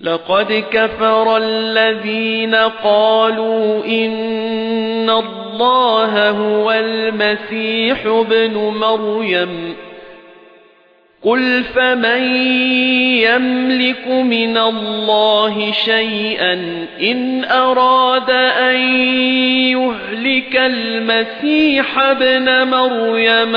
لَقَدْ كَفَرَ الَّذِينَ قَالُوا إِنَّ اللَّهَ هُوَ الْمَسِيحُ ابْنُ مَرْيَمَ. قُلْ فَمَن يَمْلِكُ مِنَ اللَّهِ شَيْئًا إِنْ أَرَادَ أَن يُهْلِكَ الْمَسِيحَ ابْنَ مَرْيَمَ